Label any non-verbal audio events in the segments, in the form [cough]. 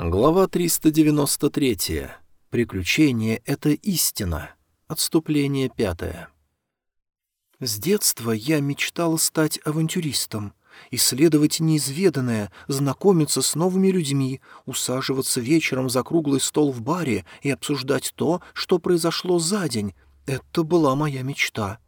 Глава 393. Приключение — это истина. Отступление пятое. С детства я мечтала стать авантюристом, исследовать неизведанное, знакомиться с новыми людьми, усаживаться вечером за круглый стол в баре и обсуждать то, что произошло за день. Это была моя мечта.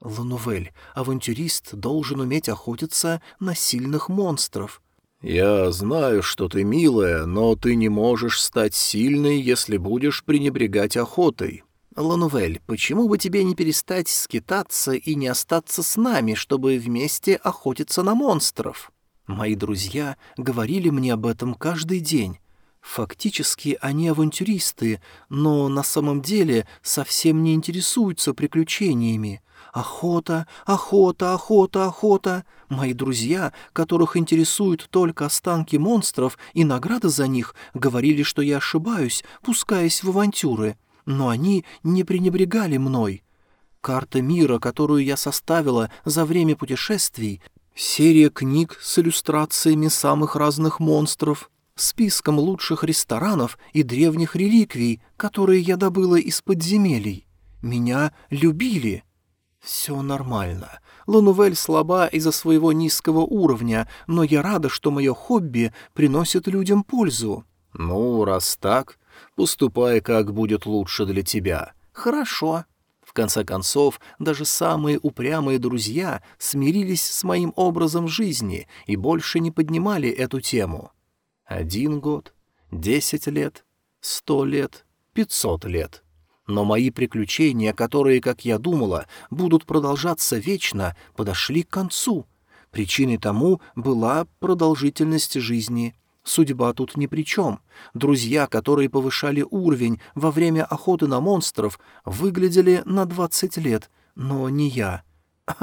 Ланувель, авантюрист должен уметь охотиться на сильных монстров — «Я знаю, что ты милая, но ты не можешь стать сильной, если будешь пренебрегать охотой». «Ланувель, почему бы тебе не перестать скитаться и не остаться с нами, чтобы вместе охотиться на монстров?» Мои друзья говорили мне об этом каждый день. Фактически они авантюристы, но на самом деле совсем не интересуются приключениями. Охота, охота, охота, охота. Мои друзья, которых интересуют только останки монстров и награды за них, говорили, что я ошибаюсь, пускаясь в авантюры. Но они не пренебрегали мной. Карта мира, которую я составила за время путешествий, серия книг с иллюстрациями самых разных монстров, списком лучших ресторанов и древних реликвий, которые я добыла из подземелий. Меня любили. «Все нормально. Лунувель слаба из-за своего низкого уровня, но я рада, что мое хобби приносит людям пользу». «Ну, раз так, поступай, как будет лучше для тебя». «Хорошо». В конце концов, даже самые упрямые друзья смирились с моим образом жизни и больше не поднимали эту тему. Один год, десять лет, сто лет, пятьсот лет. Но мои приключения, которые, как я думала, будут продолжаться вечно, подошли к концу. Причиной тому была продолжительность жизни. Судьба тут ни при чем. Друзья, которые повышали уровень во время охоты на монстров, выглядели на двадцать лет, но не я. [laughs]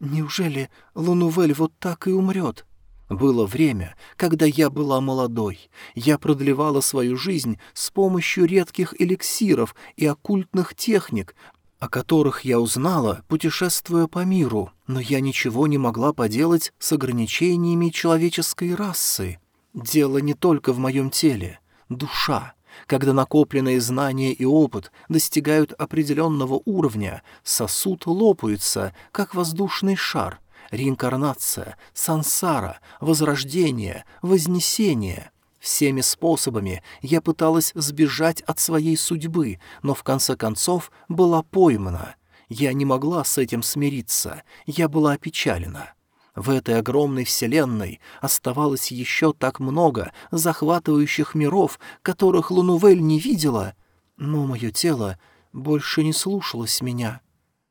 Неужели Лунувель вот так и умрет? Было время, когда я была молодой. Я продлевала свою жизнь с помощью редких эликсиров и оккультных техник, о которых я узнала, путешествуя по миру, но я ничего не могла поделать с ограничениями человеческой расы. Дело не только в моем теле. Душа. Когда накопленные знания и опыт достигают определенного уровня, сосуд лопается, как воздушный шар, реинкарнация, сансара, возрождение, вознесение. Всеми способами я пыталась сбежать от своей судьбы, но в конце концов была поймана. Я не могла с этим смириться, я была опечалена. В этой огромной вселенной оставалось еще так много захватывающих миров, которых Лунувель не видела, но мое тело больше не слушалось меня.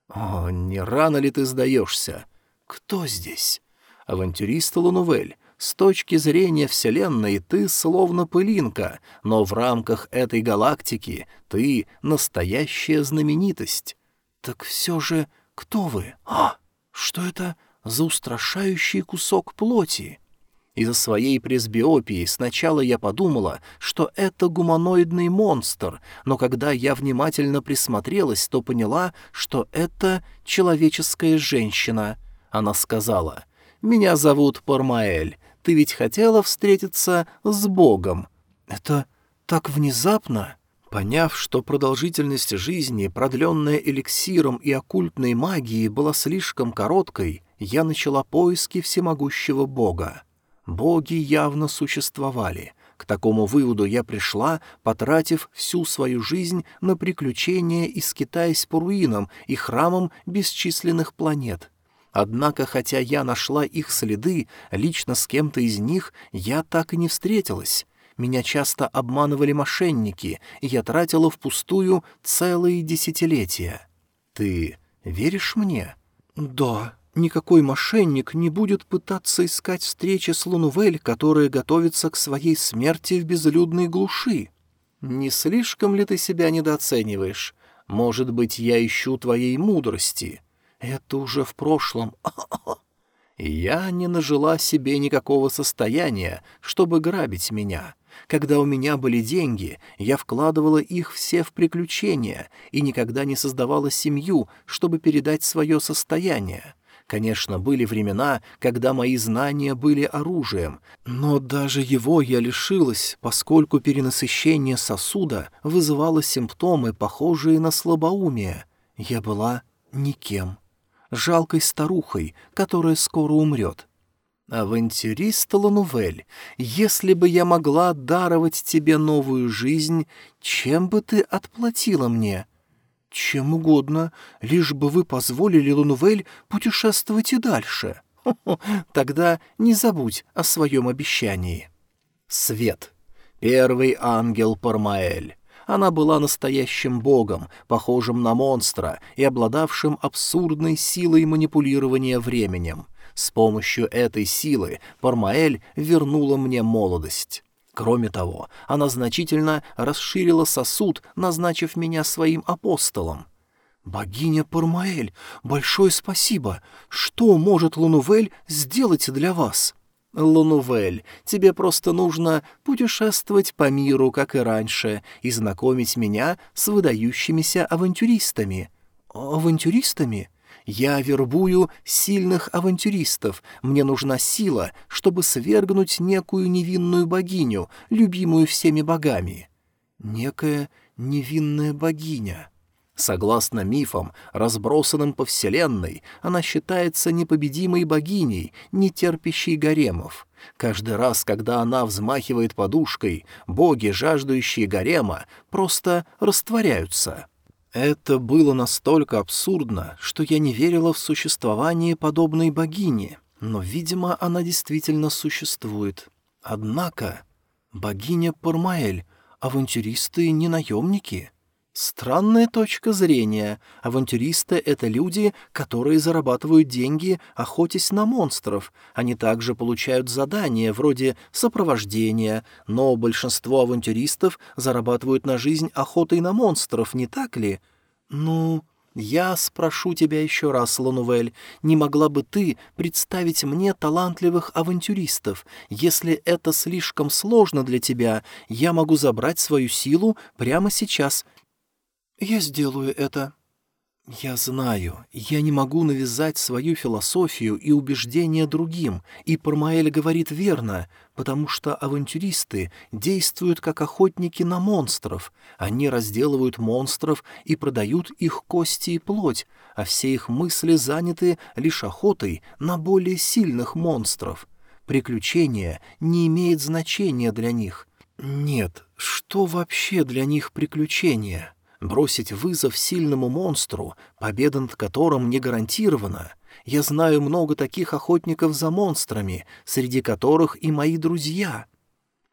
«О, не рано ли ты сдаешься?» Кто здесь? Авантюрист Лунувель. С точки зрения Вселенной ты словно пылинка, но в рамках этой галактики ты настоящая знаменитость. Так все же кто вы? А, что это за устрашающий кусок плоти? Из-за своей пресбиопии сначала я подумала, что это гуманоидный монстр, но когда я внимательно присмотрелась, то поняла, что это человеческая женщина — она сказала, «Меня зовут Пармаэль. Ты ведь хотела встретиться с Богом». «Это так внезапно?» Поняв, что продолжительность жизни, продленная эликсиром и оккультной магией, была слишком короткой, я начала поиски всемогущего Бога. Боги явно существовали. К такому выводу я пришла, потратив всю свою жизнь на приключения и скитаясь по руинам и храмам бесчисленных планет. Однако, хотя я нашла их следы, лично с кем-то из них я так и не встретилась. Меня часто обманывали мошенники, и я тратила впустую целые десятилетия. Ты веришь мне? Да. Никакой мошенник не будет пытаться искать встречи с Лунувель, которая готовится к своей смерти в безлюдной глуши. Не слишком ли ты себя недооцениваешь? Может быть, я ищу твоей мудрости?» Это уже в прошлом. Я не нажила себе никакого состояния, чтобы грабить меня. Когда у меня были деньги, я вкладывала их все в приключения и никогда не создавала семью, чтобы передать свое состояние. Конечно, были времена, когда мои знания были оружием, но даже его я лишилась, поскольку перенасыщение сосуда вызывало симптомы, похожие на слабоумие. Я была никем. Жалкой старухой, которая скоро умрет. «Авантюрист Ланувель, если бы я могла даровать тебе новую жизнь, чем бы ты отплатила мне?» «Чем угодно, лишь бы вы позволили Ланувель путешествовать и дальше. Хо [laughs] -хо, тогда не забудь о своем обещании». Свет. Первый ангел Пармаэль. Она была настоящим богом, похожим на монстра и обладавшим абсурдной силой манипулирования временем. С помощью этой силы Пармаэль вернула мне молодость. Кроме того, она значительно расширила сосуд, назначив меня своим апостолом. «Богиня Пармаэль, большое спасибо! Что может Лунувель сделать для вас?» «Лунувель, тебе просто нужно путешествовать по миру, как и раньше, и знакомить меня с выдающимися авантюристами». «Авантюристами?» Я вербую сильных авантюристов. Мне нужна сила, чтобы свергнуть некую невинную богиню, любимую всеми богами. Некая невинная богиня. Согласно мифам, разбросанным по вселенной, она считается непобедимой богиней, не терпящей гаремов. Каждый раз, когда она взмахивает подушкой, боги, жаждущие гарема, просто растворяются. Это было настолько абсурдно, что я не верила в существование подобной богини, но, видимо, она действительно существует. Однако богиня Пармаэль, авантюристы не наемники — Странная точка зрения. Авантюристы — это люди, которые зарабатывают деньги, охотясь на монстров. Они также получают задания вроде сопровождения, но большинство авантюристов зарабатывают на жизнь охотой на монстров, не так ли? Ну, я спрошу тебя еще раз, Ланувель, не могла бы ты представить мне талантливых авантюристов? Если это слишком сложно для тебя, я могу забрать свою силу прямо сейчас «Я сделаю это». «Я знаю, я не могу навязать свою философию и убеждения другим, и Пармаэль говорит верно, потому что авантюристы действуют как охотники на монстров. Они разделывают монстров и продают их кости и плоть, а все их мысли заняты лишь охотой на более сильных монстров. Приключение не имеет значения для них. Нет, что вообще для них приключение?» Бросить вызов сильному монстру, победа над которым не гарантирована. Я знаю много таких охотников за монстрами, среди которых и мои друзья.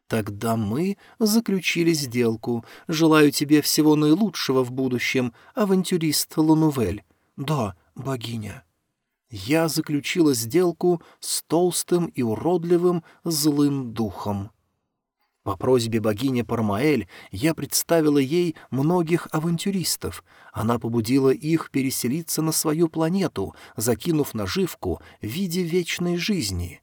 Тогда мы заключили сделку. Желаю тебе всего наилучшего в будущем, авантюрист Лунувель. Да, богиня. Я заключила сделку с толстым и уродливым злым духом. По просьбе богини Пармаэль я представила ей многих авантюристов. Она побудила их переселиться на свою планету, закинув наживку в виде вечной жизни.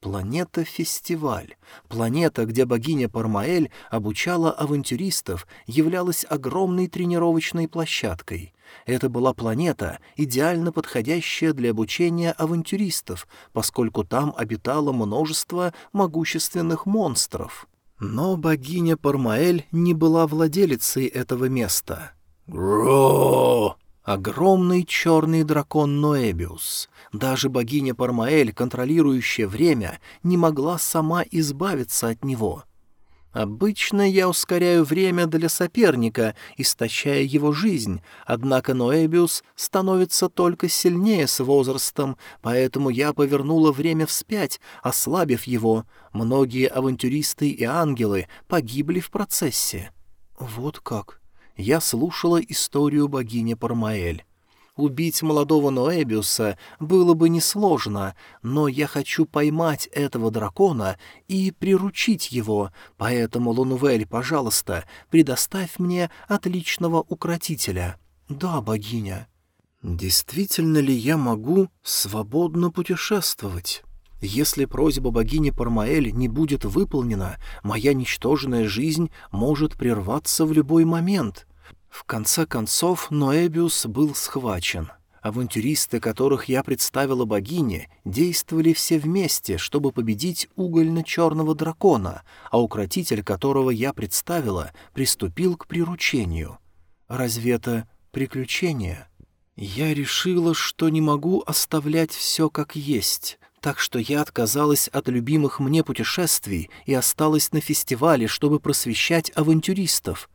Планета-фестиваль, планета, где богиня Пармаэль обучала авантюристов, являлась огромной тренировочной площадкой. Это была планета, идеально подходящая для обучения авантюристов, поскольку там обитало множество могущественных монстров. Но богиня Пармаэль не была владелицей этого места. Гро! Огромный черный дракон Ноэбиус. Даже богиня Пармаэль, контролирующая время, не могла сама избавиться от него — Обычно я ускоряю время для соперника, истощая его жизнь, однако Ноэбиус становится только сильнее с возрастом, поэтому я повернула время вспять, ослабив его. Многие авантюристы и ангелы погибли в процессе. Вот как. Я слушала историю богини Пармаэль. Убить молодого Ноэбиуса было бы несложно, но я хочу поймать этого дракона и приручить его, поэтому, Лунувель, пожалуйста, предоставь мне отличного укротителя. Да, богиня. Действительно ли я могу свободно путешествовать? Если просьба богини Пармаэль не будет выполнена, моя ничтожная жизнь может прерваться в любой момент — в конце концов Ноэбиус был схвачен. Авантюристы, которых я представила богине, действовали все вместе, чтобы победить угольно-черного дракона, а укротитель, которого я представила, приступил к приручению. Разве это приключение? Я решила, что не могу оставлять все как есть, так что я отказалась от любимых мне путешествий и осталась на фестивале, чтобы просвещать авантюристов.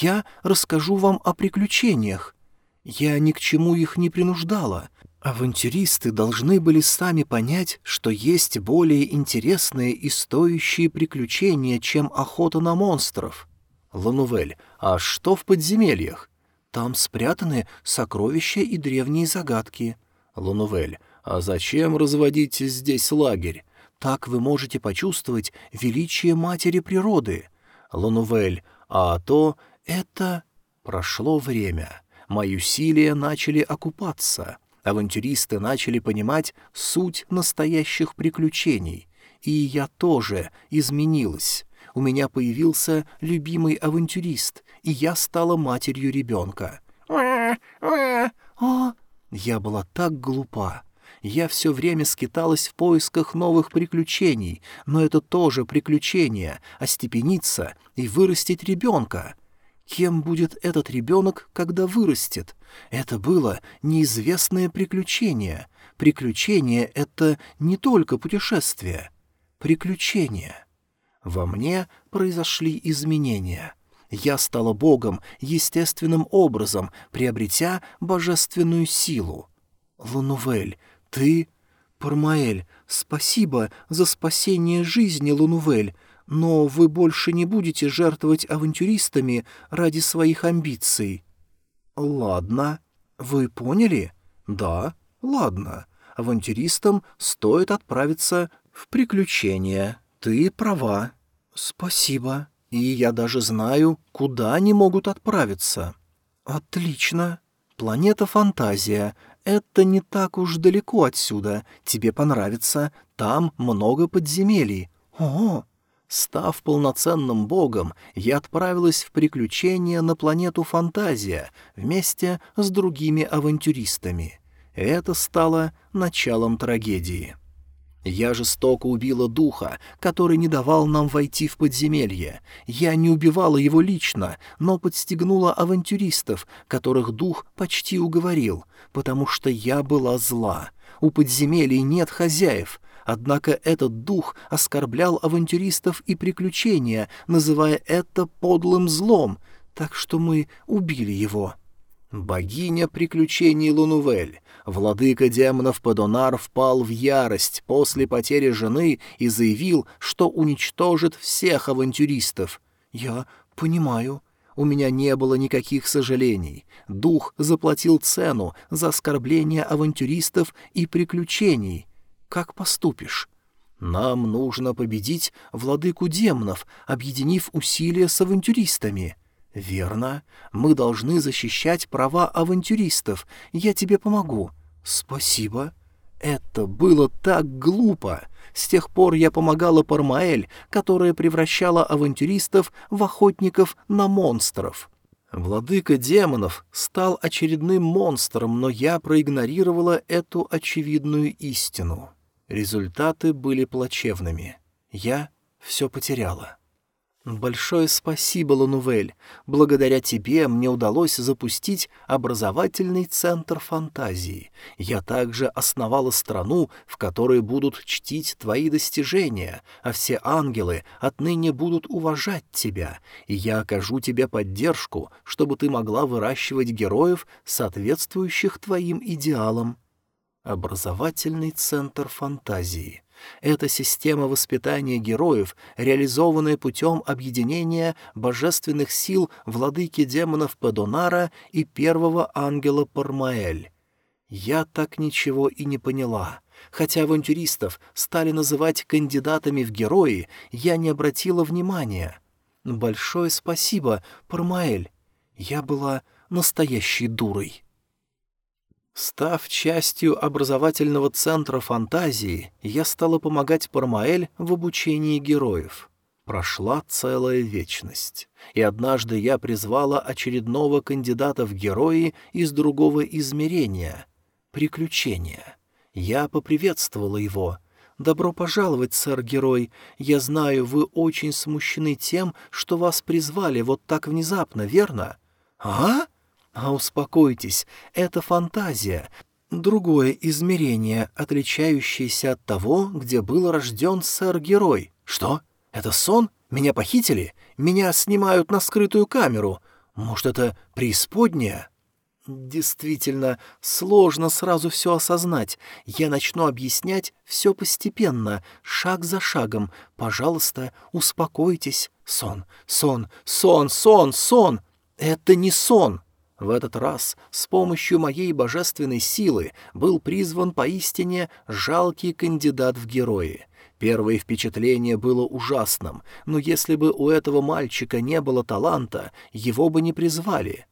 Я расскажу вам о приключениях, я ни к чему их не принуждала. Авантюристы должны были сами понять, что есть более интересные и стоящие приключения, чем охота на монстров. Ланувель, а что в подземельях? Там спрятаны сокровища и древние загадки. Ланувель, а зачем разводить здесь лагерь? Так вы можете почувствовать величие матери природы. Ланувель, а то это... Прошло время. Мои усилия начали окупаться. Авантюристы начали понимать суть настоящих приключений. И я тоже изменилась. У меня появился любимый авантюрист, и я стала матерью ребенка. О, я была так глупа. Я все время скиталась в поисках новых приключений, но это тоже приключение — остепениться и вырастить ребенка. Кем будет этот ребенок, когда вырастет? Это было неизвестное приключение. Приключение — это не только путешествие. Приключение. Во мне произошли изменения. Я стала богом естественным образом, приобретя божественную силу. Лунувель, ты... Пармаэль, спасибо за спасение жизни, Лунувель. Но вы больше не будете жертвовать авантюристами ради своих амбиций. Ладно. Вы поняли? Да. Ладно. Авантюристам стоит отправиться в приключения. Ты права. Спасибо. И я даже знаю, куда они могут отправиться. Отлично. Планета Фантазия. Это не так уж далеко отсюда. Тебе понравится. Там много подземелий. О, Став полноценным богом, я отправилась в приключения на планету Фантазия вместе с другими авантюристами. Это стало началом трагедии. Я жестоко убила духа, который не давал нам войти в подземелье. Я не убивала его лично, но подстегнула авантюристов, которых дух почти уговорил, потому что я была зла. У подземелий нет хозяев, Однако этот дух оскорблял авантюристов и приключения, называя это подлым злом, так что мы убили его. Богиня приключений Лунувель, владыка демонов Падонар впал в ярость после потери жены и заявил, что уничтожит всех авантюристов. Я понимаю. У меня не было никаких сожалений. Дух заплатил цену за оскорбление авантюристов и приключений как поступишь? Нам нужно победить владыку демонов, объединив усилия с авантюристами. Верно. Мы должны защищать права авантюристов. Я тебе помогу. Спасибо. Это было так глупо. С тех пор я помогала Пармаэль, которая превращала авантюристов в охотников на монстров. Владыка демонов стал очередным монстром, но я проигнорировала эту очевидную истину. Результаты были плачевными. Я все потеряла. Большое спасибо, Ланувель. Благодаря тебе мне удалось запустить образовательный центр фантазии. Я также основала страну, в которой будут чтить твои достижения, а все ангелы отныне будут уважать тебя, и я окажу тебе поддержку, чтобы ты могла выращивать героев, соответствующих твоим идеалам. Образовательный центр фантазии. Это система воспитания героев, реализованная путем объединения божественных сил владыки демонов Падонара и первого ангела Пармаэль. Я так ничего и не поняла. Хотя авантюристов стали называть кандидатами в герои, я не обратила внимания. Большое спасибо, Пармаэль. Я была настоящей дурой. Став частью образовательного центра фантазии, я стала помогать Пармаэль в обучении героев. Прошла целая вечность, и однажды я призвала очередного кандидата в герои из другого измерения. приключения. Я поприветствовала его. «Добро пожаловать, сэр-герой. Я знаю, вы очень смущены тем, что вас призвали вот так внезапно, верно?» «А?» «А успокойтесь, это фантазия, другое измерение, отличающееся от того, где был рожден сэр-герой. Что? Это сон? Меня похитили? Меня снимают на скрытую камеру? Может, это преисподняя?» Действительно, сложно сразу все осознать. Я начну объяснять все постепенно, шаг за шагом. Пожалуйста, успокойтесь. Сон, сон, сон, сон, сон. Это не сон. В этот раз с помощью моей божественной силы был призван поистине жалкий кандидат в герои. Первое впечатление было ужасным, но если бы у этого мальчика не было таланта, его бы не призвали.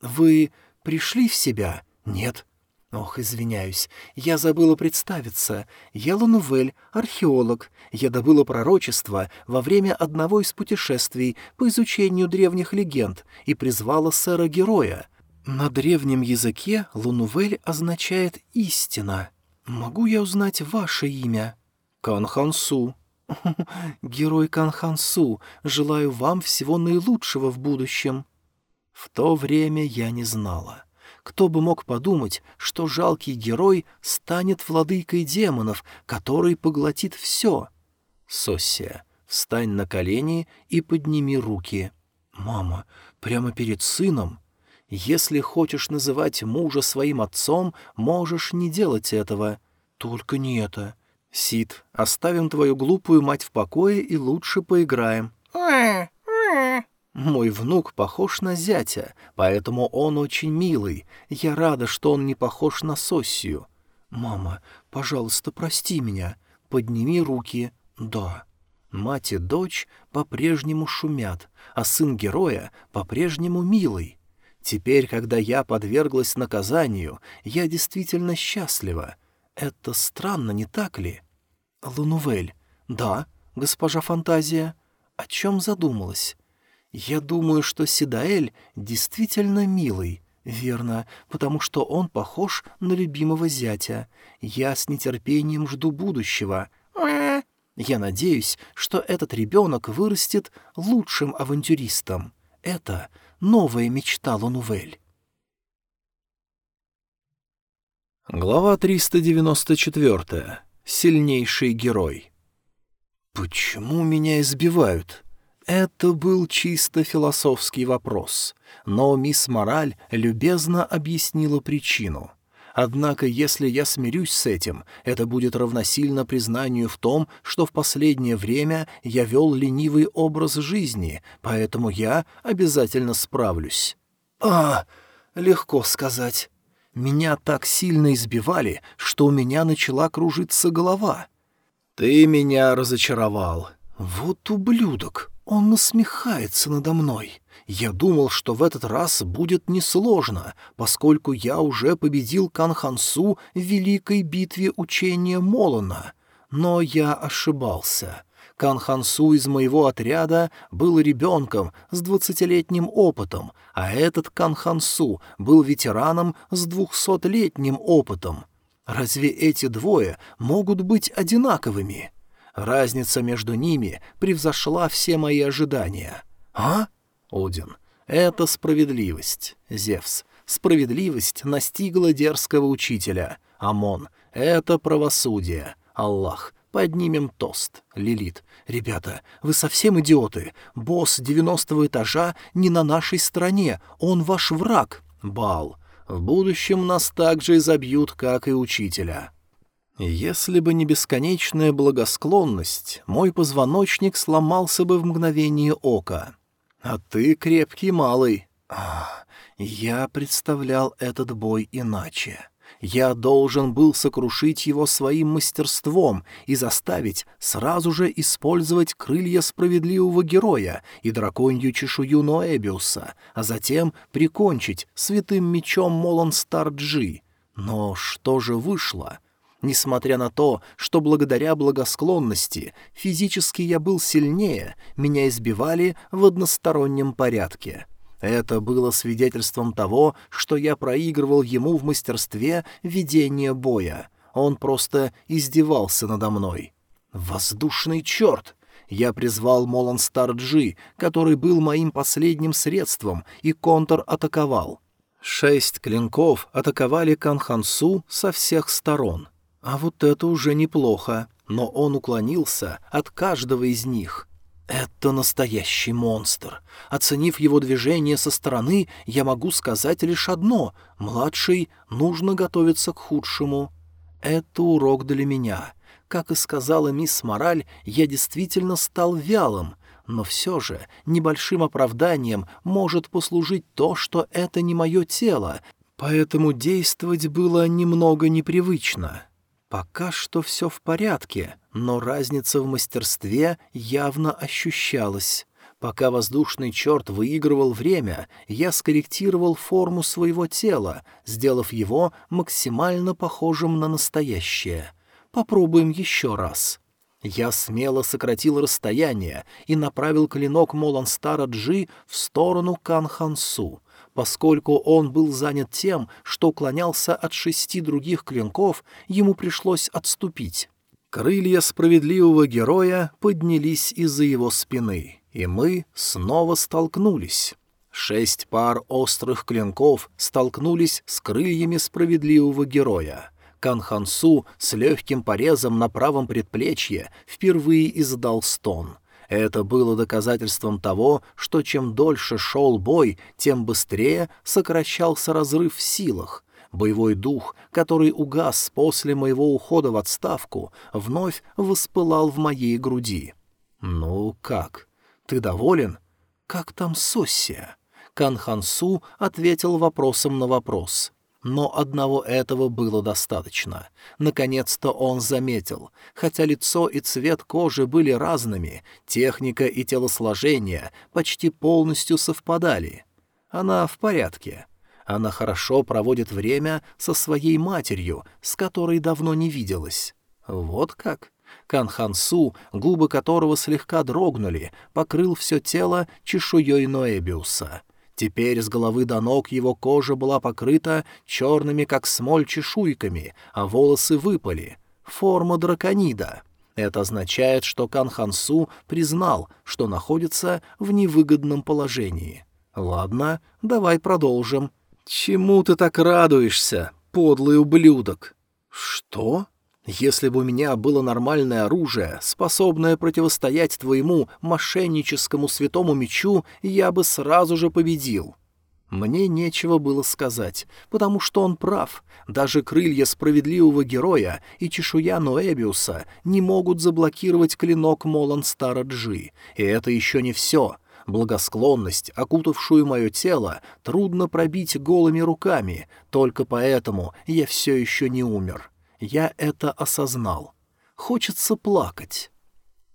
«Вы пришли в себя? Нет. Ох, извиняюсь, я забыла представиться. Я Лунувель, археолог. Я добыла пророчество во время одного из путешествий по изучению древних легенд и призвала сэра-героя. На древнем языке Лунувель означает «истина». Могу я узнать ваше имя? Канхансу. [laughs] Герой Канхансу, желаю вам всего наилучшего в будущем. В то время я не знала. Кто бы мог подумать, что жалкий герой станет владыкой демонов, который поглотит все? Соссия, встань на колени и подними руки. Мама, прямо перед сыном? Если хочешь называть мужа своим отцом, можешь не делать этого. Только не это. Сид, оставим твою глупую мать в покое и лучше поиграем. Мой внук похож на зятя, поэтому он очень милый. Я рада, что он не похож на Соссию. Мама, пожалуйста, прости меня. Подними руки. Да. Мать и дочь по-прежнему шумят, а сын героя по-прежнему милый. Теперь, когда я подверглась наказанию, я действительно счастлива. Это странно, не так ли? Лунувель. Да, госпожа Фантазия. О чем задумалась? «Я думаю, что Сидаэль действительно милый». «Верно, потому что он похож на любимого зятя. Я с нетерпением жду будущего. Я надеюсь, что этот ребенок вырастет лучшим авантюристом. Это новая мечта Лунувель». Глава 394. Сильнейший герой. «Почему меня избивают?» Это был чисто философский вопрос, но мисс Мораль любезно объяснила причину. Однако, если я смирюсь с этим, это будет равносильно признанию в том, что в последнее время я вел ленивый образ жизни, поэтому я обязательно справлюсь. А, легко сказать. Меня так сильно избивали, что у меня начала кружиться голова. Ты меня разочаровал. Вот ублюдок. Он насмехается надо мной. Я думал, что в этот раз будет несложно, поскольку я уже победил Канхансу в великой битве учения Молона. Но я ошибался. Канхансу из моего отряда был ребенком с двадцатилетним опытом, а этот Канхансу был ветераном с двухсотлетним опытом. Разве эти двое могут быть одинаковыми?» Разница между ними превзошла все мои ожидания. А? Один. Это справедливость. Зевс. Справедливость настигла дерзкого учителя. Амон. Это правосудие. Аллах. Поднимем тост. Лилит. Ребята, вы совсем идиоты. Босс девяностого этажа не на нашей стороне. Он ваш враг. Бал. В будущем нас так же изобьют, как и учителя. Если бы не бесконечная благосклонность, мой позвоночник сломался бы в мгновение ока. А ты крепкий малый. Ах, я представлял этот бой иначе. Я должен был сокрушить его своим мастерством и заставить сразу же использовать крылья справедливого героя и драконью чешую Ноэбиуса, а затем прикончить святым мечом Молонстар-Джи. Но что же вышло? — Несмотря на то, что благодаря благосклонности физически я был сильнее, меня избивали в одностороннем порядке. Это было свидетельством того, что я проигрывал ему в мастерстве ведения боя. Он просто издевался надо мной. «Воздушный черт!» Я призвал Молан Старджи, который был моим последним средством, и контр атаковал. Шесть клинков атаковали Канхансу со всех сторон. А вот это уже неплохо, но он уклонился от каждого из них. Это настоящий монстр. Оценив его движение со стороны, я могу сказать лишь одно — младший нужно готовиться к худшему. Это урок для меня — как и сказала мисс Мораль, я действительно стал вялым, но все же небольшим оправданием может послужить то, что это не мое тело, поэтому действовать было немного непривычно. Пока что все в порядке, но разница в мастерстве явно ощущалась. Пока воздушный черт выигрывал время, я скорректировал форму своего тела, сделав его максимально похожим на настоящее — Попробуем еще раз». Я смело сократил расстояние и направил клинок Моланстара Джи в сторону Канхансу, поскольку он был занят тем, что уклонялся от шести других клинков, ему пришлось отступить. Крылья справедливого героя поднялись из-за его спины, и мы снова столкнулись. Шесть пар острых клинков столкнулись с крыльями справедливого героя — Канхансу с легким порезом на правом предплечье впервые издал стон. Это было доказательством того, что чем дольше шел бой, тем быстрее сокращался разрыв в силах. Боевой дух, который угас после моего ухода в отставку, вновь воспылал в моей груди. «Ну как? Ты доволен? Как там Соссия?» Канхансу ответил вопросом на вопрос — но одного этого было достаточно. Наконец-то он заметил, хотя лицо и цвет кожи были разными, техника и телосложение почти полностью совпадали. Она в порядке. Она хорошо проводит время со своей матерью, с которой давно не виделась. Вот как? Канхансу, губы которого слегка дрогнули, покрыл все тело чешуей Ноэбиуса — Теперь с головы до ног его кожа была покрыта черными, как смоль, чешуйками, а волосы выпали. Форма драконида. Это означает, что Канхансу признал, что находится в невыгодном положении. Ладно, давай продолжим. Чему ты так радуешься, подлый ублюдок? Что? Если бы у меня было нормальное оружие, способное противостоять твоему мошенническому святому мечу, я бы сразу же победил. Мне нечего было сказать, потому что он прав. Даже крылья справедливого героя и чешуя Ноэбиуса не могут заблокировать клинок Молан Стараджи. И это еще не все. Благосклонность, окутавшую мое тело, трудно пробить голыми руками, только поэтому я все еще не умер. Я это осознал. Хочется плакать.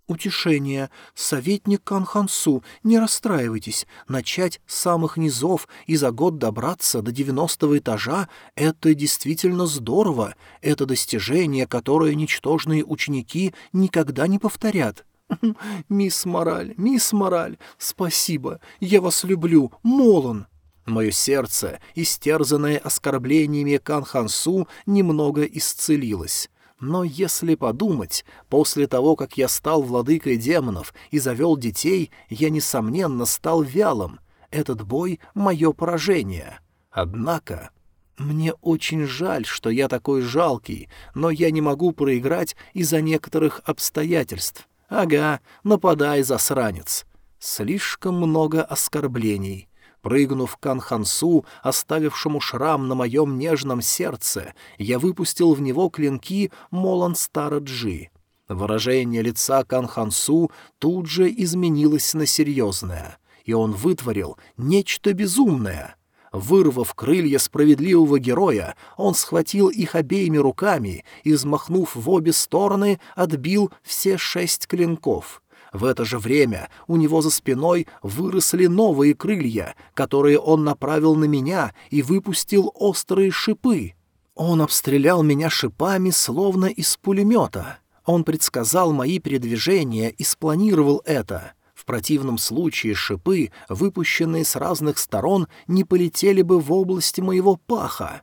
Утешение. Советник Канхансу, не расстраивайтесь. Начать с самых низов и за год добраться до девяностого этажа — это действительно здорово. Это достижение, которое ничтожные ученики никогда не повторят. [laughs] «Мисс Мораль, мисс Мораль, спасибо. Я вас люблю, Молон!» Мое сердце, истерзанное оскорблениями Канхансу, немного исцелилось. Но если подумать, после того, как я стал владыкой демонов и завел детей, я, несомненно, стал вялым. Этот бой — мое поражение. Однако... Мне очень жаль, что я такой жалкий, но я не могу проиграть из-за некоторых обстоятельств. Ага, нападай, засранец. Слишком много оскорблений. Прыгнув к Анхансу, оставившему шрам на моем нежном сердце, я выпустил в него клинки Молан Стараджи. Выражение лица Канхансу тут же изменилось на серьезное, и он вытворил нечто безумное. Вырвав крылья справедливого героя, он схватил их обеими руками и, взмахнув в обе стороны, отбил все шесть клинков — в это же время у него за спиной выросли новые крылья, которые он направил на меня и выпустил острые шипы. Он обстрелял меня шипами, словно из пулемета. Он предсказал мои передвижения и спланировал это. В противном случае шипы, выпущенные с разных сторон, не полетели бы в область моего паха.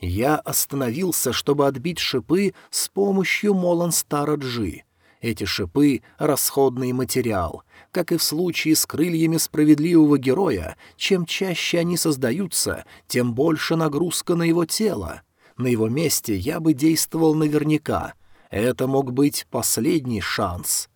Я остановился, чтобы отбить шипы с помощью Моланстара Джи. Эти шипы — расходный материал. Как и в случае с крыльями справедливого героя, чем чаще они создаются, тем больше нагрузка на его тело. На его месте я бы действовал наверняка. Это мог быть последний шанс.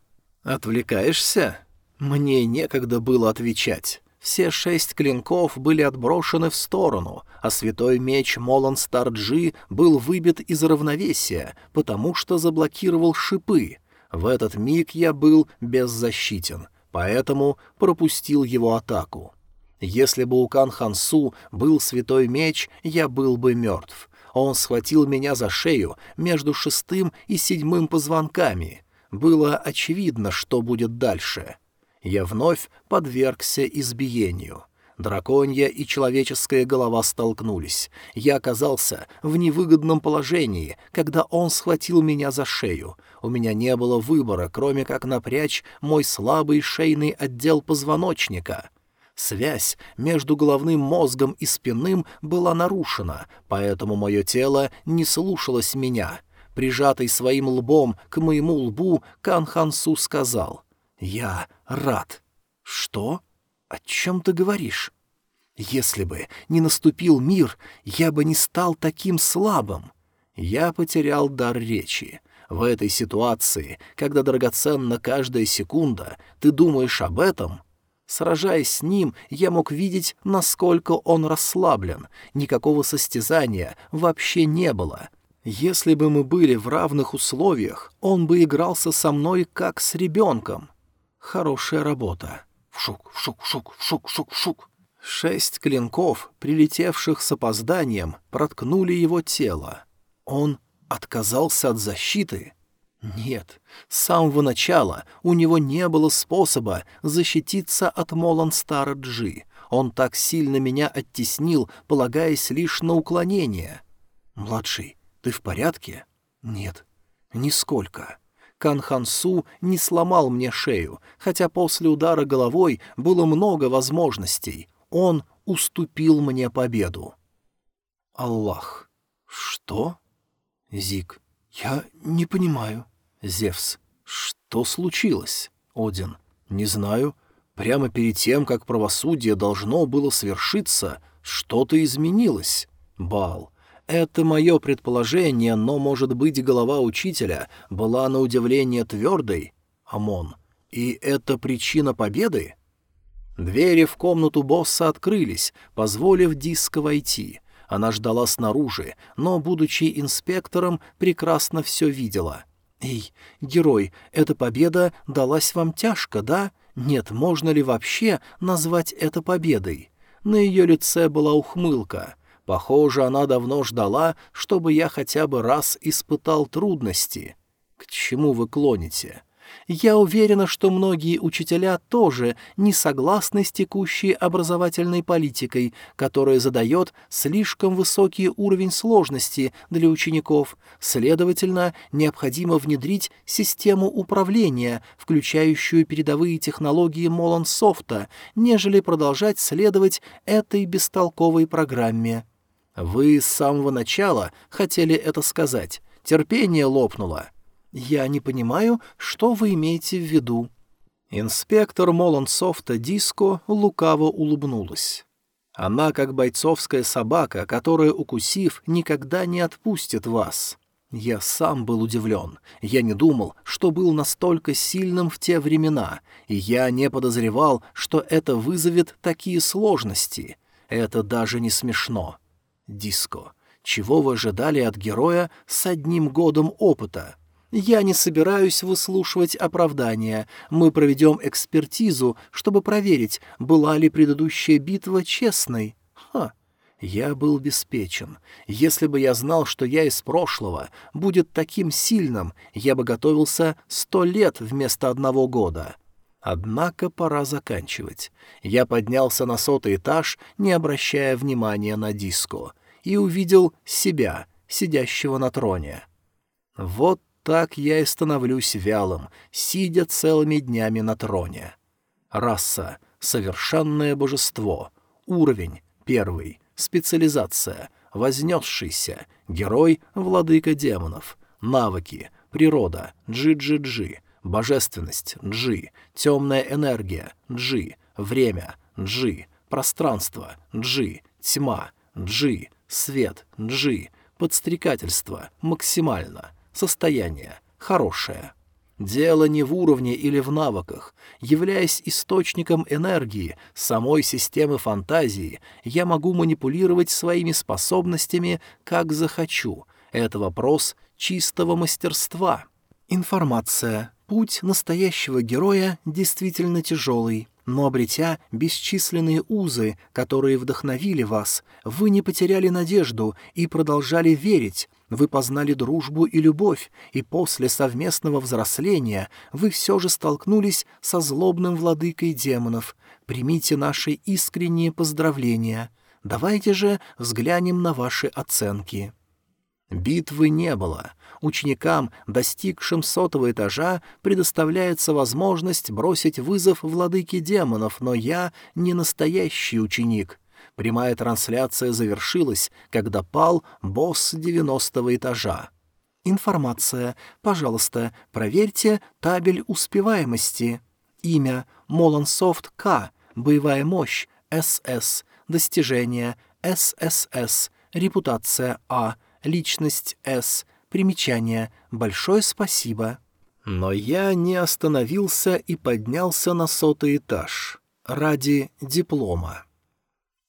«Отвлекаешься?» Мне некогда было отвечать. Все шесть клинков были отброшены в сторону, а святой меч Молан Старджи был выбит из равновесия, потому что заблокировал шипы. В этот миг я был беззащитен, поэтому пропустил его атаку. Если бы у Кан Хансу был святой меч, я был бы мертв. Он схватил меня за шею между шестым и седьмым позвонками. Было очевидно, что будет дальше. Я вновь подвергся избиению. Драконья и человеческая голова столкнулись. Я оказался в невыгодном положении, когда он схватил меня за шею. У меня не было выбора, кроме как напрячь мой слабый шейный отдел позвоночника. Связь между головным мозгом и спинным была нарушена, поэтому мое тело не слушалось меня. Прижатый своим лбом к моему лбу, Кан Хансу сказал «Я рад». «Что? О чем ты говоришь?» «Если бы не наступил мир, я бы не стал таким слабым». Я потерял дар речи. В этой ситуации, когда драгоценна каждая секунда, ты думаешь об этом? Сражаясь с ним, я мог видеть, насколько он расслаблен. Никакого состязания вообще не было. Если бы мы были в равных условиях, он бы игрался со мной как с ребенком. Хорошая работа. Вшук, вшук, вшук, вшук, вшук, вшук. Шесть клинков, прилетевших с опозданием, проткнули его тело. Он отказался от защиты? Нет, с самого начала у него не было способа защититься от Моланстара Джи. Он так сильно меня оттеснил, полагаясь лишь на уклонение. «Младший, ты в порядке?» «Нет, нисколько». Кан Хансу не сломал мне шею, хотя после удара головой было много возможностей. Он уступил мне победу. Аллах. Что? Зик. Я не понимаю. Зевс. Что случилось? Один. Не знаю. Прямо перед тем, как правосудие должно было свершиться, что-то изменилось. Бал. Это мое предположение, но, может быть, голова учителя была на удивление твердой? Амон. И это причина победы? Двери в комнату босса открылись, позволив Диско войти. Она ждала снаружи, но, будучи инспектором, прекрасно все видела. «Эй, герой, эта победа далась вам тяжко, да? Нет, можно ли вообще назвать это победой?» На ее лице была ухмылка — Похоже, она давно ждала, чтобы я хотя бы раз испытал трудности. К чему вы клоните? Я уверена, что многие учителя тоже не согласны с текущей образовательной политикой, которая задает слишком высокий уровень сложности для учеников. Следовательно, необходимо внедрить систему управления, включающую передовые технологии Молансофта, нежели продолжать следовать этой бестолковой программе. Вы с самого начала хотели это сказать. Терпение лопнуло. Я не понимаю, что вы имеете в виду. Инспектор Молансофта Диско лукаво улыбнулась. Она как бойцовская собака, которая, укусив, никогда не отпустит вас. Я сам был удивлен. Я не думал, что был настолько сильным в те времена, и я не подозревал, что это вызовет такие сложности. Это даже не смешно. Диско. Чего вы ожидали от героя с одним годом опыта? Я не собираюсь выслушивать оправдания. Мы проведем экспертизу, чтобы проверить, была ли предыдущая битва честной. Ха. Я был беспечен. Если бы я знал, что я из прошлого будет таким сильным, я бы готовился сто лет вместо одного года. Однако пора заканчивать. Я поднялся на сотый этаж, не обращая внимания на диско, и увидел себя, сидящего на троне. Вот так я и становлюсь вялым, сидя целыми днями на троне. Раса — совершенное божество. Уровень — первый. Специализация — вознесшийся. Герой — владыка демонов. Навыки — природа — джи-джи-джи. Божественность — джи. Темная энергия — джи. Время — джи. Пространство — джи. Тьма — джи. Свет — джи. Подстрекательство — максимально. Состояние — хорошее. Дело не в уровне или в навыках. Являясь источником энергии самой системы фантазии, я могу манипулировать своими способностями, как захочу. Это вопрос чистого мастерства. Информация. Путь настоящего героя действительно тяжелый. Но обретя бесчисленные узы, которые вдохновили вас, вы не потеряли надежду и продолжали верить, вы познали дружбу и любовь, и после совместного взросления вы все же столкнулись со злобным владыкой демонов. Примите наши искренние поздравления. Давайте же взглянем на ваши оценки. Битвы не было. Ученикам, достигшим сотого этажа, предоставляется возможность бросить вызов владыке демонов, но я не настоящий ученик — Прямая трансляция завершилась, когда пал босс девяностого этажа. Информация. Пожалуйста, проверьте табель успеваемости. Имя Молансофт К. Боевая мощь СС. Достижение ССС. Репутация А. Личность С. Примечание. Большое спасибо. Но я не остановился и поднялся на сотый этаж. Ради диплома.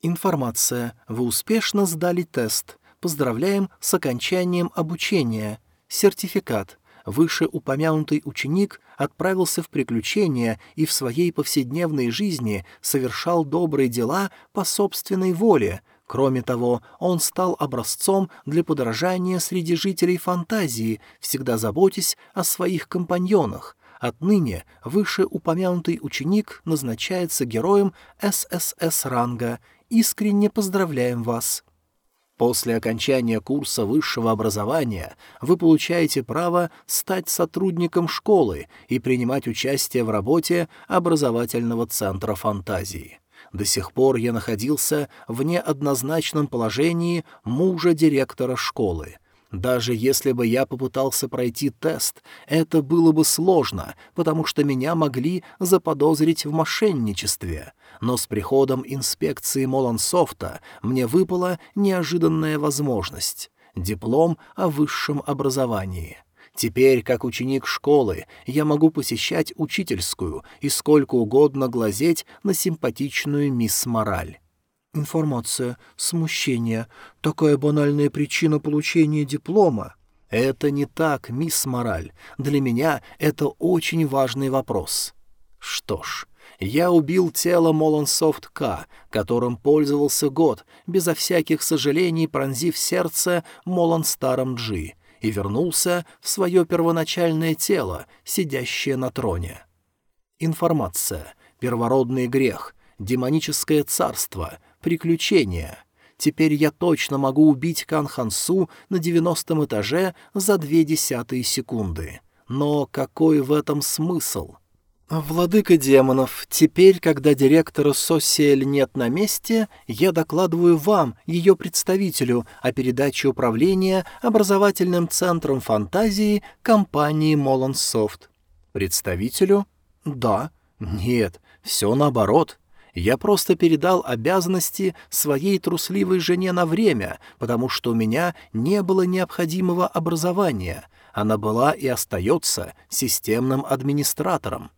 Информация. Вы успешно сдали тест. Поздравляем с окончанием обучения. Сертификат. Вышеупомянутый ученик отправился в приключения и в своей повседневной жизни совершал добрые дела по собственной воле. Кроме того, он стал образцом для подражания среди жителей фантазии, всегда заботясь о своих компаньонах. Отныне вышеупомянутый ученик назначается героем ССС ранга искренне поздравляем вас. После окончания курса высшего образования вы получаете право стать сотрудником школы и принимать участие в работе образовательного центра фантазии. До сих пор я находился в неоднозначном положении мужа директора школы — даже если бы я попытался пройти тест, это было бы сложно, потому что меня могли заподозрить в мошенничестве. Но с приходом инспекции Молансофта мне выпала неожиданная возможность — диплом о высшем образовании. Теперь, как ученик школы, я могу посещать учительскую и сколько угодно глазеть на симпатичную мисс Мораль. Информация, смущение, такая банальная причина получения диплома. Это не так, мисс Мораль. Для меня это очень важный вопрос. Что ж, я убил тело Молонсофт К, которым пользовался год, безо всяких сожалений пронзив сердце Молон Старом Джи, и вернулся в свое первоначальное тело, сидящее на троне. Информация. Первородный грех. Демоническое царство приключения. Теперь я точно могу убить Кан Хансу на девяностом этаже за две десятые секунды. Но какой в этом смысл? «Владыка демонов, теперь, когда директора Сосиэль нет на месте, я докладываю вам, ее представителю, о передаче управления образовательным центром фантазии компании Молансофт». «Представителю?» «Да». «Нет, все наоборот. Я просто передал обязанности своей трусливой жене на время, потому что у меня не было необходимого образования. Она была и остается системным администратором.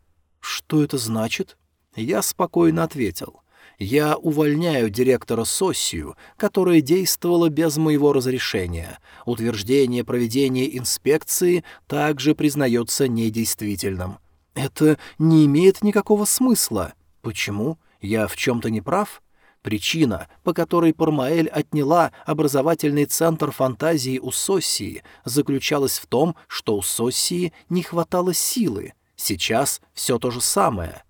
Что это значит? Я спокойно ответил. Я увольняю директора Соссию, которая действовала без моего разрешения. Утверждение проведения инспекции также признается недействительным. Это не имеет никакого смысла. Почему? Я в чем-то не прав? Причина, по которой Пармаэль отняла образовательный центр фантазии у Соссии, заключалась в том, что у Соссии не хватало силы. Сейчас все то же самое.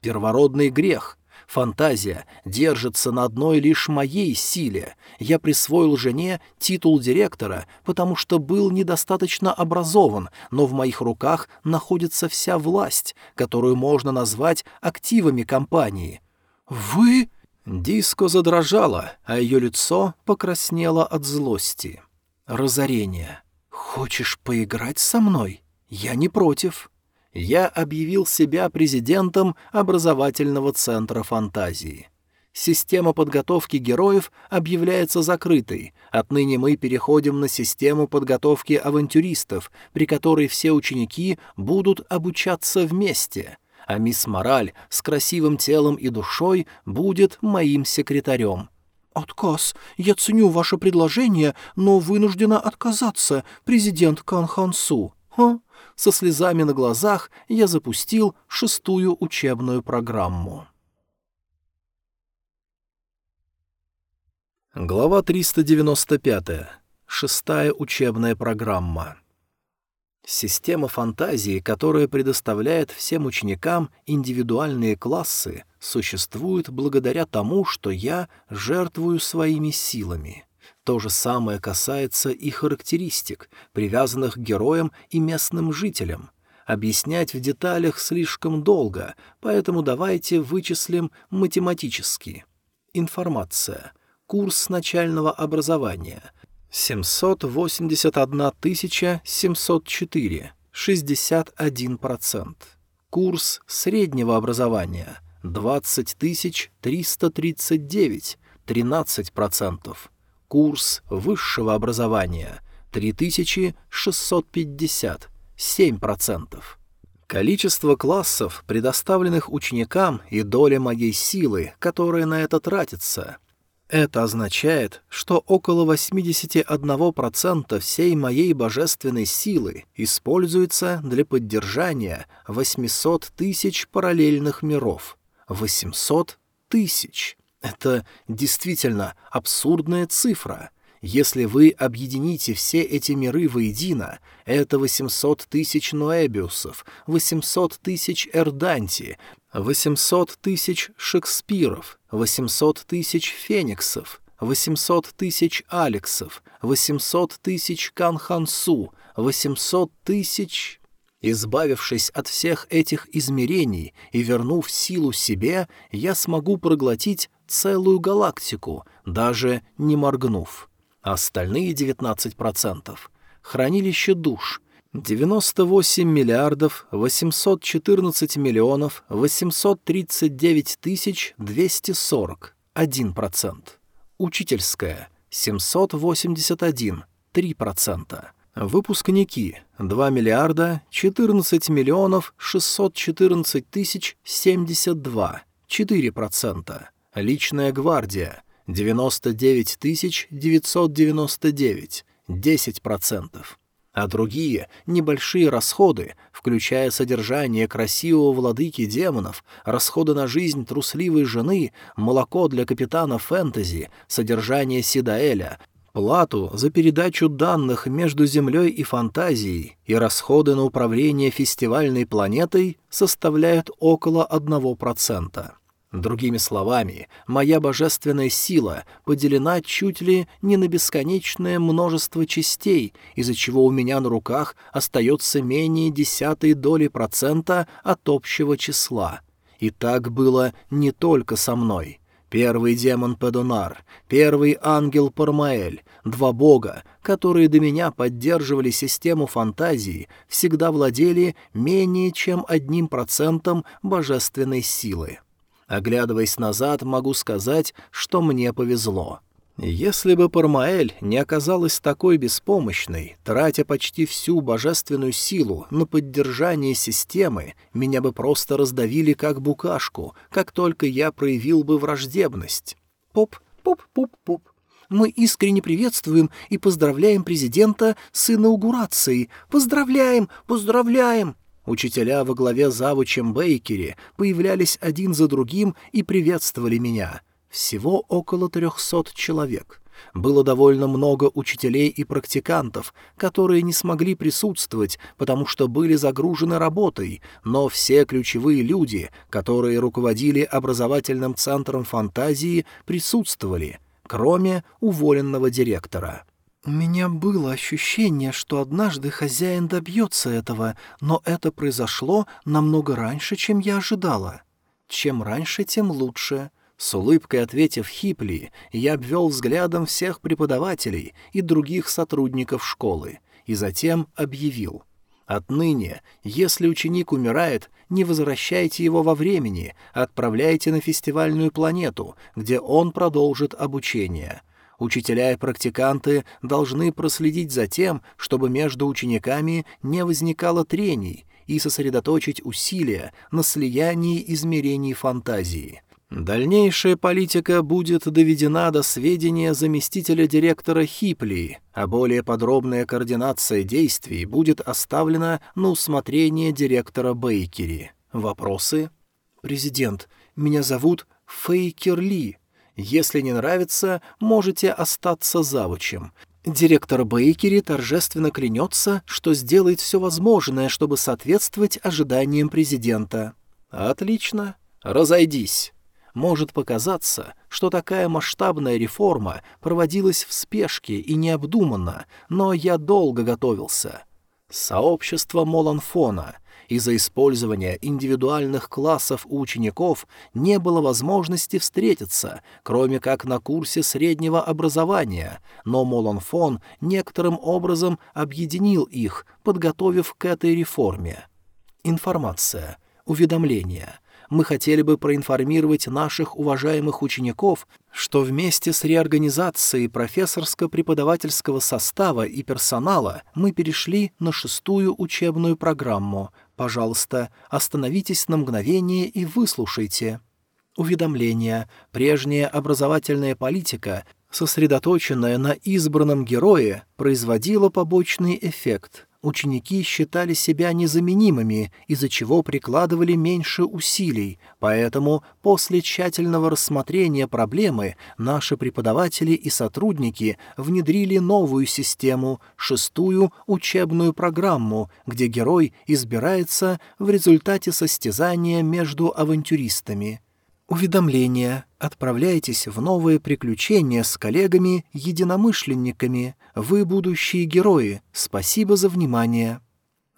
Первородный грех. Фантазия держится на одной лишь моей силе. Я присвоил жене титул директора, потому что был недостаточно образован, но в моих руках находится вся власть, которую можно назвать активами компании. «Вы...» Диско задрожала, а ее лицо покраснело от злости. «Разорение. Хочешь поиграть со мной? Я не против» я объявил себя президентом образовательного центра фантазии. Система подготовки героев объявляется закрытой. Отныне мы переходим на систему подготовки авантюристов, при которой все ученики будут обучаться вместе. А мисс Мораль с красивым телом и душой будет моим секретарем. «Отказ. Я ценю ваше предложение, но вынуждена отказаться, президент Кан Хансу». «Ха?» Со слезами на глазах я запустил шестую учебную программу. Глава 395. Шестая учебная программа. Система фантазии, которая предоставляет всем ученикам индивидуальные классы, существует благодаря тому, что я жертвую своими силами. То же самое касается и характеристик, привязанных к героям и местным жителям. Объяснять в деталях слишком долго, поэтому давайте вычислим математически. Информация. Курс начального образования. 781 704. 61%. Курс среднего образования. 20 339. 13%. Курс высшего образования — 3650, 7%. Количество классов, предоставленных ученикам, и доля моей силы, которая на это тратится. Это означает, что около 81% всей моей божественной силы используется для поддержания 800 тысяч параллельных миров. 800 тысяч. Это действительно абсурдная цифра. Если вы объедините все эти миры воедино, это 800 тысяч Ноэбиусов, 800 тысяч Эрданти, 800 тысяч Шекспиров, 800 тысяч Фениксов, 800 тысяч Алексов, 800 тысяч Канхансу, 800 тысяч... Избавившись от всех этих измерений и вернув силу себе, я смогу проглотить целую галактику, даже не моргнув. Остальные 19% — хранилище душ, 98 миллиардов 814 миллионов 839 тысяч 240, 1%. Учительская — 781, 3%. Выпускники — 2 миллиарда 14 миллионов 614 тысяч 72, 4%. Личная гвардия — 99 999, 10%. А другие небольшие расходы, включая содержание красивого владыки демонов, расходы на жизнь трусливой жены, молоко для капитана фэнтези, содержание Сидаэля, плату за передачу данных между Землей и фантазией и расходы на управление фестивальной планетой составляют около 1%. Другими словами, моя божественная сила поделена чуть ли не на бесконечное множество частей, из-за чего у меня на руках остается менее десятой доли процента от общего числа. И так было не только со мной. Первый демон Педонар, первый ангел Пармаэль, два бога, которые до меня поддерживали систему фантазии, всегда владели менее чем одним процентом божественной силы. Оглядываясь назад, могу сказать, что мне повезло. Если бы Пармаэль не оказалась такой беспомощной, тратя почти всю божественную силу на поддержание системы, меня бы просто раздавили как букашку, как только я проявил бы враждебность. Поп, поп, поп, поп. Мы искренне приветствуем и поздравляем президента с инаугурацией. Поздравляем, поздравляем! Учителя во главе завучем Бейкери появлялись один за другим и приветствовали меня. Всего около трехсот человек. Было довольно много учителей и практикантов, которые не смогли присутствовать, потому что были загружены работой, но все ключевые люди, которые руководили образовательным центром фантазии, присутствовали, кроме уволенного директора. У меня было ощущение, что однажды хозяин добьется этого, но это произошло намного раньше, чем я ожидала. Чем раньше, тем лучше. С улыбкой ответив Хипли, я обвел взглядом всех преподавателей и других сотрудников школы и затем объявил. Отныне, если ученик умирает, не возвращайте его во времени, отправляйте на фестивальную планету, где он продолжит обучение. Учителя и практиканты должны проследить за тем, чтобы между учениками не возникало трений, и сосредоточить усилия на слиянии измерений фантазии. Дальнейшая политика будет доведена до сведения заместителя директора Хипли, а более подробная координация действий будет оставлена на усмотрение директора Бейкери. Вопросы? Президент, меня зовут Фейкер Ли. Если не нравится, можете остаться завучем. Директор Бейкери торжественно клянется, что сделает все возможное, чтобы соответствовать ожиданиям президента. Отлично. Разойдись. Может показаться, что такая масштабная реформа проводилась в спешке и необдуманно, но я долго готовился. Сообщество Моланфона. Из-за использования индивидуальных классов у учеников не было возможности встретиться, кроме как на курсе среднего образования, но Моланфон некоторым образом объединил их, подготовив к этой реформе. Информация. Уведомления мы хотели бы проинформировать наших уважаемых учеников, что вместе с реорганизацией профессорско-преподавательского состава и персонала мы перешли на шестую учебную программу. Пожалуйста, остановитесь на мгновение и выслушайте. Уведомление. Прежняя образовательная политика, сосредоточенная на избранном герое, производила побочный эффект — ученики считали себя незаменимыми, из-за чего прикладывали меньше усилий, поэтому после тщательного рассмотрения проблемы наши преподаватели и сотрудники внедрили новую систему, шестую учебную программу, где герой избирается в результате состязания между авантюристами. Уведомление. Отправляйтесь в новые приключения с коллегами-единомышленниками. Вы будущие герои. Спасибо за внимание.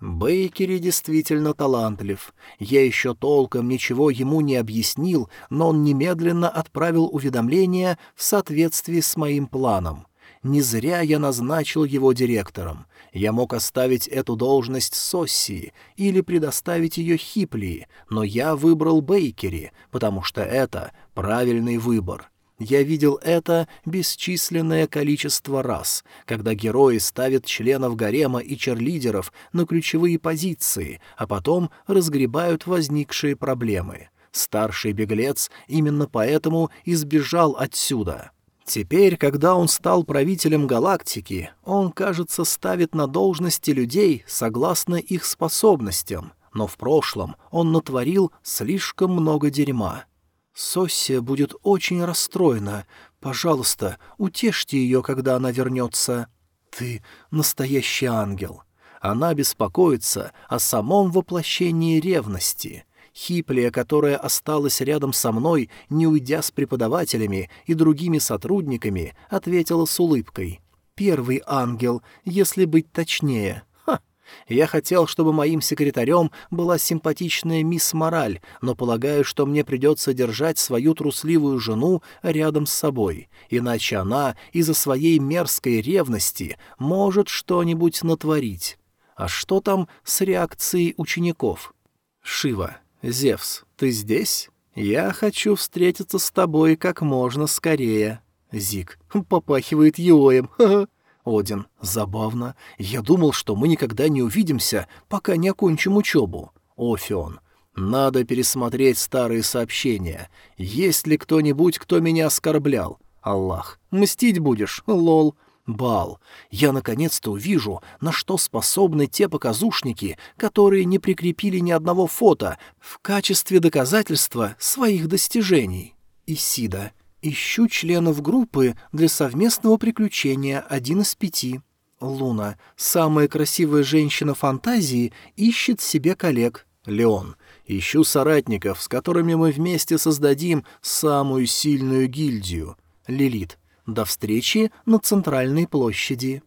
Бейкери действительно талантлив. Я еще толком ничего ему не объяснил, но он немедленно отправил уведомление в соответствии с моим планом. Не зря я назначил его директором. Я мог оставить эту должность Сосси или предоставить ее Хипли, но я выбрал Бейкери, потому что это правильный выбор. Я видел это бесчисленное количество раз, когда герои ставят членов гарема и черлидеров на ключевые позиции, а потом разгребают возникшие проблемы. Старший беглец именно поэтому избежал отсюда. Теперь, когда он стал правителем галактики, он, кажется, ставит на должности людей согласно их способностям, но в прошлом он натворил слишком много дерьма. Соссия будет очень расстроена. Пожалуйста, утешьте ее, когда она вернется. Ты настоящий ангел. Она беспокоится о самом воплощении ревности. Хиплия, которая осталась рядом со мной, не уйдя с преподавателями и другими сотрудниками, ответила с улыбкой. «Первый ангел, если быть точнее». Ха! Я хотел, чтобы моим секретарем была симпатичная мисс Мораль, но полагаю, что мне придется держать свою трусливую жену рядом с собой, иначе она из-за своей мерзкой ревности может что-нибудь натворить. А что там с реакцией учеников? Шива. «Зевс, ты здесь? Я хочу встретиться с тобой как можно скорее». Зик. «Попахивает Йоем. [laughs] Один. «Забавно. Я думал, что мы никогда не увидимся, пока не окончим учебу». Офион. «Надо пересмотреть старые сообщения. Есть ли кто-нибудь, кто меня оскорблял?» Аллах. «Мстить будешь? Лол. Бал. Я наконец-то увижу, на что способны те показушники, которые не прикрепили ни одного фото в качестве доказательства своих достижений. Исида. Ищу членов группы для совместного приключения один из пяти. Луна, самая красивая женщина фантазии, ищет себе коллег. Леон, ищу соратников, с которыми мы вместе создадим самую сильную гильдию. Лилит, до встречи на центральной площади.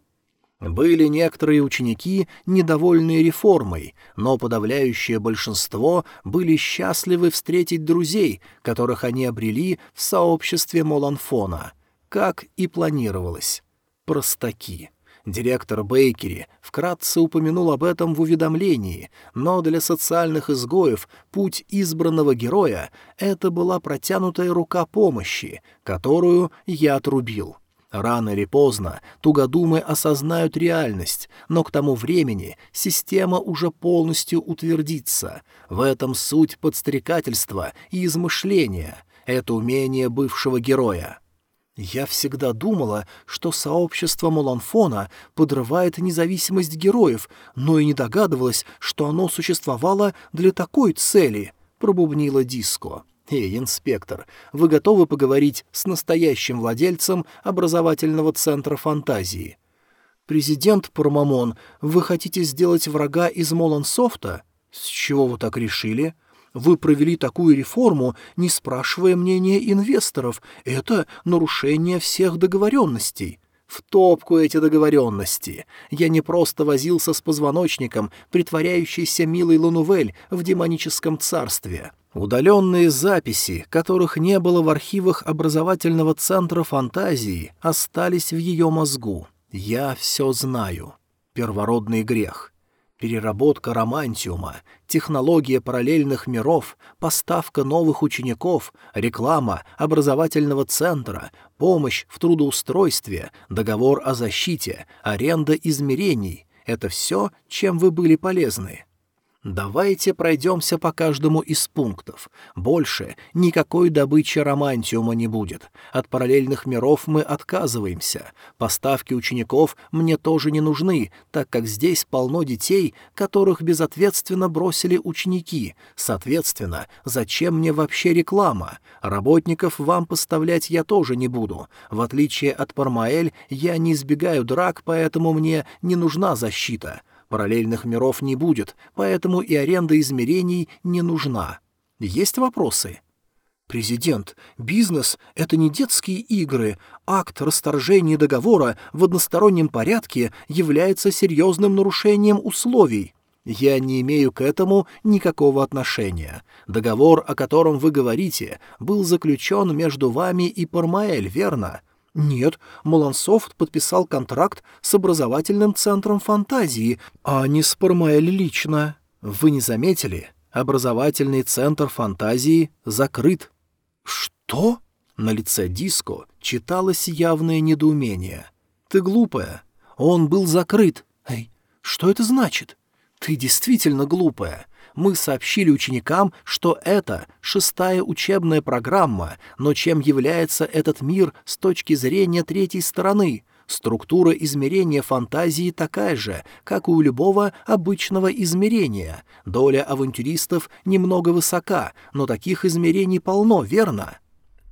Были некоторые ученики, недовольные реформой, но подавляющее большинство были счастливы встретить друзей, которых они обрели в сообществе Моланфона, как и планировалось. Простаки. Директор Бейкери вкратце упомянул об этом в уведомлении, но для социальных изгоев путь избранного героя — это была протянутая рука помощи, которую я отрубил. Рано или поздно тугодумы осознают реальность, но к тому времени система уже полностью утвердится. В этом суть подстрекательства и измышления. Это умение бывшего героя. Я всегда думала, что сообщество Моланфона подрывает независимость героев, но и не догадывалась, что оно существовало для такой цели, — пробубнила Диско. «Эй, инспектор, вы готовы поговорить с настоящим владельцем образовательного центра фантазии?» «Президент Пармамон, вы хотите сделать врага из Молансофта?» «С чего вы так решили?» «Вы провели такую реформу, не спрашивая мнения инвесторов. Это нарушение всех договоренностей». В топку эти договоренности. Я не просто возился с позвоночником, притворяющейся милой Ланувель в демоническом царстве. Удаленные записи, которых не было в архивах образовательного центра фантазии, остались в ее мозгу. Я все знаю. Первородный грех. Переработка романтиума, технология параллельных миров, поставка новых учеников, реклама образовательного центра, помощь в трудоустройстве, договор о защите, аренда измерений — это все, чем вы были полезны. Давайте пройдемся по каждому из пунктов. Больше никакой добычи романтиума не будет. От параллельных миров мы отказываемся. Поставки учеников мне тоже не нужны, так как здесь полно детей, которых безответственно бросили ученики. Соответственно, зачем мне вообще реклама? Работников вам поставлять я тоже не буду. В отличие от Пармаэль, я не избегаю драк, поэтому мне не нужна защита. Параллельных миров не будет, поэтому и аренда измерений не нужна. Есть вопросы? Президент, бизнес — это не детские игры. Акт расторжения договора в одностороннем порядке является серьезным нарушением условий. Я не имею к этому никакого отношения. Договор, о котором вы говорите, был заключен между вами и Пармаэль, верно? Нет, Малансофт подписал контракт с образовательным центром фантазии, а не с Пармаэль лично. Вы не заметили? Образовательный центр фантазии закрыт. Что? На лице Диско читалось явное недоумение. Ты глупая. Он был закрыт. Эй, что это значит? Ты действительно глупая мы сообщили ученикам, что это шестая учебная программа, но чем является этот мир с точки зрения третьей стороны? Структура измерения фантазии такая же, как и у любого обычного измерения. Доля авантюристов немного высока, но таких измерений полно, верно?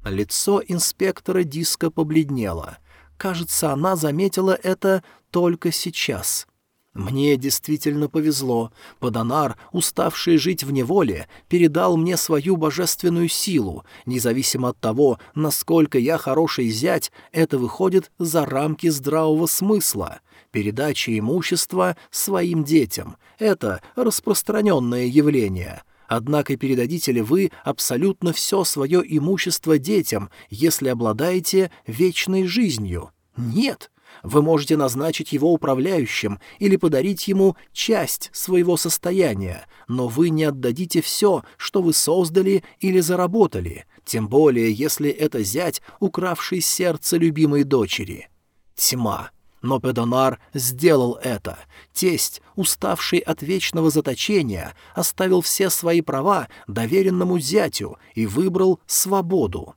Лицо инспектора диска побледнело. Кажется, она заметила это только сейчас. Мне действительно повезло. Подонар, уставший жить в неволе, передал мне свою божественную силу. Независимо от того, насколько я хороший зять, это выходит за рамки здравого смысла. Передача имущества своим детям — это распространенное явление. Однако передадите ли вы абсолютно все свое имущество детям, если обладаете вечной жизнью? Нет. Вы можете назначить его управляющим или подарить ему часть своего состояния, но вы не отдадите все, что вы создали или заработали, тем более если это зять, укравший сердце любимой дочери. Тьма. Но Педонар сделал это. Тесть, уставший от вечного заточения, оставил все свои права доверенному зятю и выбрал свободу.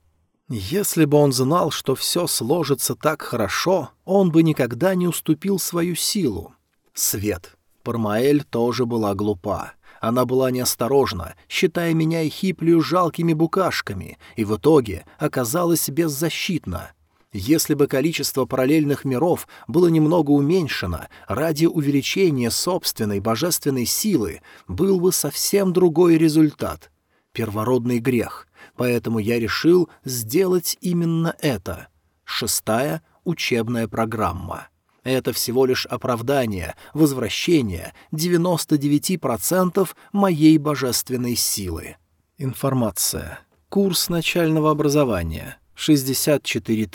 Если бы он знал, что все сложится так хорошо, он бы никогда не уступил свою силу. Свет. Пармаэль тоже была глупа. Она была неосторожна, считая меня и Хиплию жалкими букашками, и в итоге оказалась беззащитна. Если бы количество параллельных миров было немного уменьшено ради увеличения собственной божественной силы, был бы совсем другой результат. Первородный грех. Поэтому я решил сделать именно это. Шестая учебная программа. Это всего лишь оправдание, возвращение 99% моей божественной силы. Информация. Курс начального образования. 64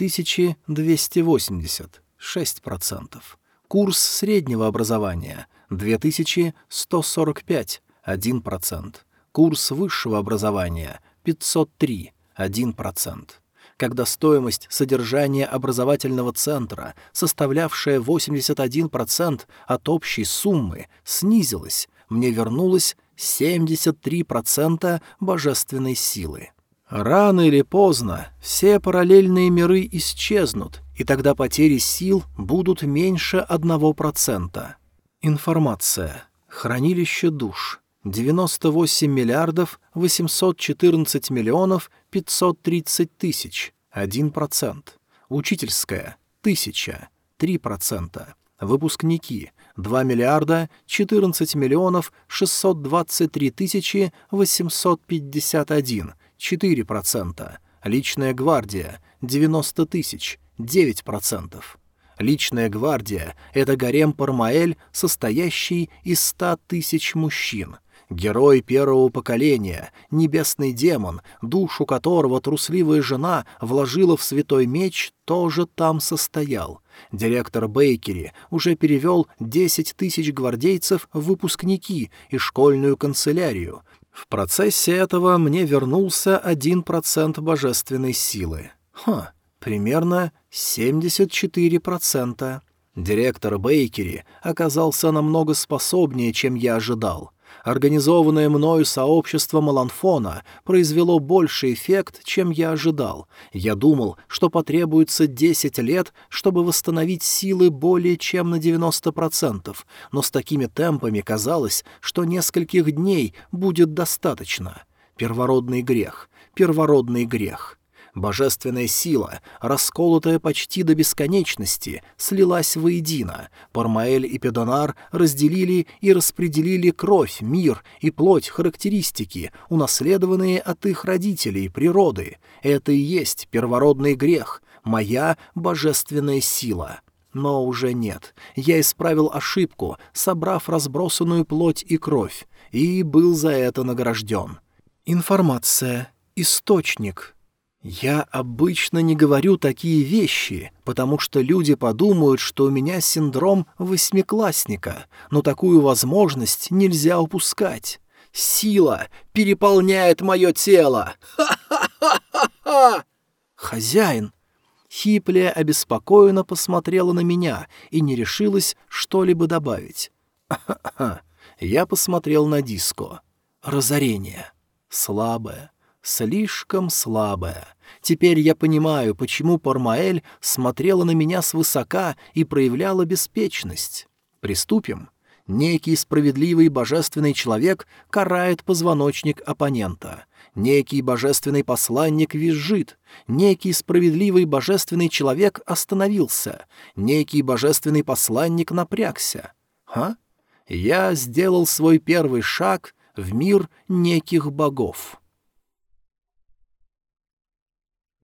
280. 6%. Курс среднего образования. 2145. 1%. Курс высшего образования. 503. 1% когда стоимость содержания образовательного центра, составлявшая 81% от общей суммы, снизилась, мне вернулось 73% божественной силы. Рано или поздно все параллельные миры исчезнут, и тогда потери сил будут меньше 1%. Информация. Хранилище душ. 98 миллиардов 814 миллионов 530 тысяч, 1%. Учительская – 1000, 3%. Выпускники – 2 миллиарда 14 миллионов 623 тысячи 851, 4%. Личная гвардия – 90 тысяч, 9%. Личная гвардия — это гарем Пармаэль, состоящий из 100 тысяч мужчин — Герой первого поколения, небесный демон, душу которого трусливая жена вложила в святой меч, тоже там состоял. Директор Бейкери уже перевел 10 тысяч гвардейцев в выпускники и школьную канцелярию. В процессе этого мне вернулся 1% божественной силы. Ха, примерно 74%. Директор Бейкери оказался намного способнее, чем я ожидал. Организованное мною сообщество Маланфона произвело больший эффект, чем я ожидал. Я думал, что потребуется 10 лет, чтобы восстановить силы более чем на 90%, но с такими темпами казалось, что нескольких дней будет достаточно. Первородный грех, первородный грех. Божественная сила, расколотая почти до бесконечности, слилась воедино. Пармаэль и Педонар разделили и распределили кровь, мир и плоть характеристики, унаследованные от их родителей, природы. Это и есть первородный грех, моя божественная сила. Но уже нет. Я исправил ошибку, собрав разбросанную плоть и кровь, и был за это награжден. Информация. Источник. «Я обычно не говорю такие вещи, потому что люди подумают, что у меня синдром восьмиклассника, но такую возможность нельзя упускать. Сила переполняет мое тело! Ха-ха-ха-ха-ха!» «Хозяин!» Хиплия обеспокоенно посмотрела на меня и не решилась что-либо добавить. «Ха-ха-ха!» Я посмотрел на диско. «Разорение. Слабое. Слишком слабое. Теперь я понимаю, почему Пармаэль смотрела на меня свысока и проявляла беспечность. Приступим. Некий справедливый божественный человек карает позвоночник оппонента. Некий божественный посланник визжит. Некий справедливый божественный человек остановился. Некий божественный посланник напрягся. Ха? Я сделал свой первый шаг в мир неких богов.